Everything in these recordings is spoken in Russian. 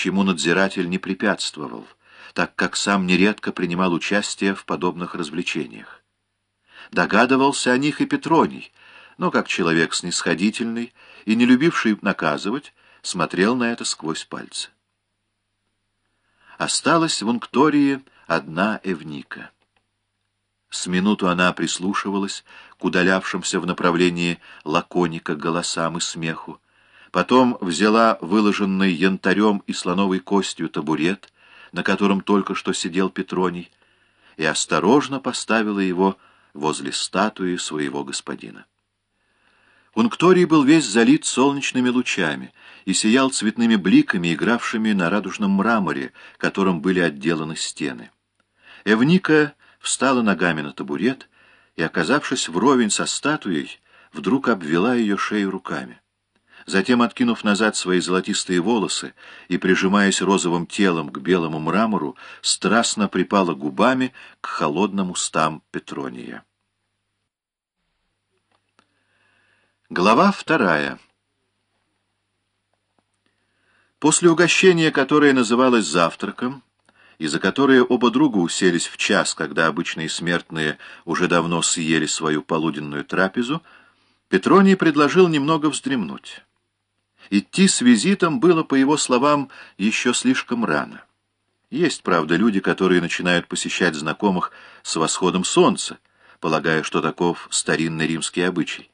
чему надзиратель не препятствовал, так как сам нередко принимал участие в подобных развлечениях. Догадывался о них и Петроний, но как человек снисходительный и не любивший наказывать, смотрел на это сквозь пальцы. Осталась в Унктории одна Эвника. С минуту она прислушивалась к удалявшимся в направлении лаконика голосам и смеху, потом взяла выложенный янтарем и слоновой костью табурет, на котором только что сидел Петроний, и осторожно поставила его возле статуи своего господина. Ункторий был весь залит солнечными лучами и сиял цветными бликами, игравшими на радужном мраморе, которым были отделаны стены. Эвника встала ногами на табурет и, оказавшись вровень со статуей, вдруг обвела ее шею руками. Затем, откинув назад свои золотистые волосы и прижимаясь розовым телом к белому мрамору, страстно припала губами к холодным устам Петрония. Глава вторая После угощения, которое называлось завтраком, и за которые оба друга уселись в час, когда обычные смертные уже давно съели свою полуденную трапезу, Петроний предложил немного вздремнуть. Идти с визитом было, по его словам, еще слишком рано. Есть, правда, люди, которые начинают посещать знакомых с восходом солнца, полагая, что таков старинный римский обычай.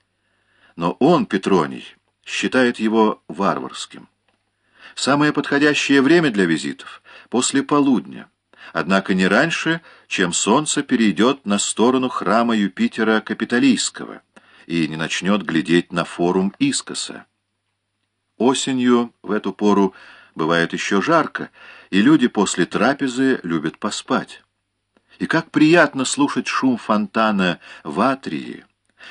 Но он, Петроний, считает его варварским. Самое подходящее время для визитов — после полудня, однако не раньше, чем солнце перейдет на сторону храма Юпитера Капитолийского и не начнет глядеть на форум Искоса. Осенью в эту пору бывает еще жарко, и люди после трапезы любят поспать. И как приятно слушать шум фонтана в Атрии,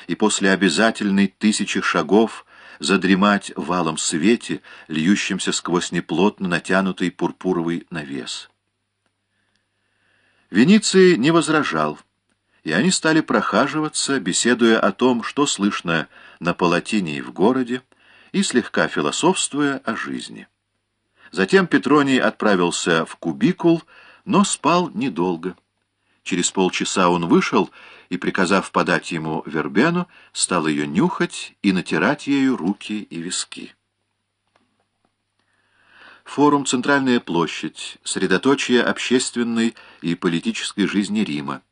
и после обязательной тысячи шагов задремать в алом свете, льющемся сквозь неплотно натянутый пурпуровый навес. Вениций не возражал, и они стали прохаживаться, беседуя о том, что слышно на Палатине и в городе, и слегка философствуя о жизни. Затем Петроний отправился в кубикул, но спал недолго. Через полчаса он вышел и, приказав подать ему вербену, стал ее нюхать и натирать ею руки и виски. Форум «Центральная площадь» — средоточие общественной и политической жизни Рима.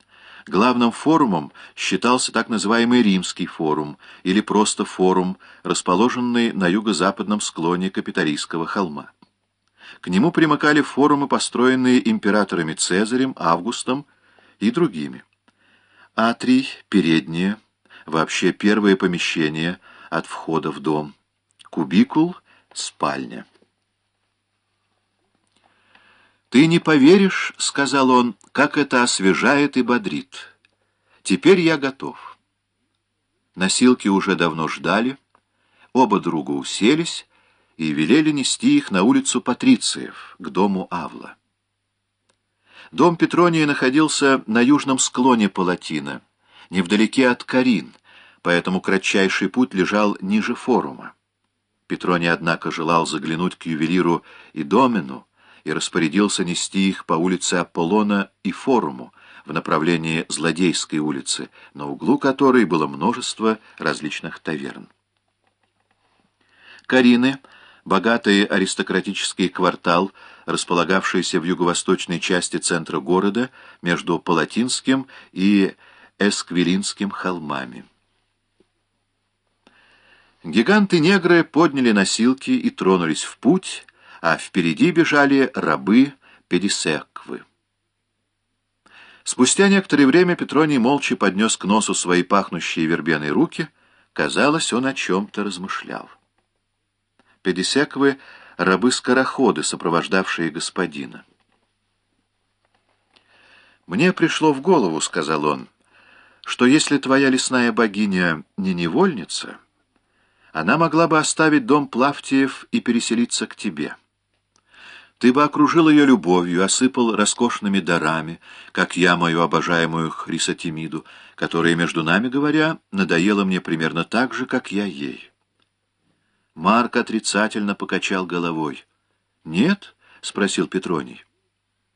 Главным форумом считался так называемый Римский форум, или просто форум, расположенный на юго-западном склоне Капитолийского холма. К нему примыкали форумы, построенные императорами Цезарем, Августом и другими. Атрий, переднее, вообще первое помещение от входа в дом. Кубикул, спальня. «Ты не поверишь, — сказал он, — как это освежает и бодрит. Теперь я готов». Носилки уже давно ждали, оба друга уселись и велели нести их на улицу Патрициев, к дому Авла. Дом Петрония находился на южном склоне Палатина, невдалеке от Карин, поэтому кратчайший путь лежал ниже форума. Петроний, однако, желал заглянуть к ювелиру и Домину и распорядился нести их по улице Аполлона и форуму в направлении Злодейской улицы, на углу которой было множество различных таверн. Карины — богатый аристократический квартал, располагавшийся в юго-восточной части центра города между Палатинским и Эсквилинским холмами. Гиганты-негры подняли носилки и тронулись в путь, а впереди бежали рабы Педисеквы. Спустя некоторое время Петроний молча поднес к носу свои пахнущие вербеной руки. Казалось, он о чем-то размышлял. Педисеквы — рабы-скороходы, сопровождавшие господина. «Мне пришло в голову, — сказал он, — что если твоя лесная богиня не невольница, она могла бы оставить дом Плавтиев и переселиться к тебе. Ты бы окружил ее любовью, осыпал роскошными дарами, как я мою обожаемую Хрисотемиду, которая, между нами говоря, надоела мне примерно так же, как я ей». Марк отрицательно покачал головой. «Нет», — спросил Петроний.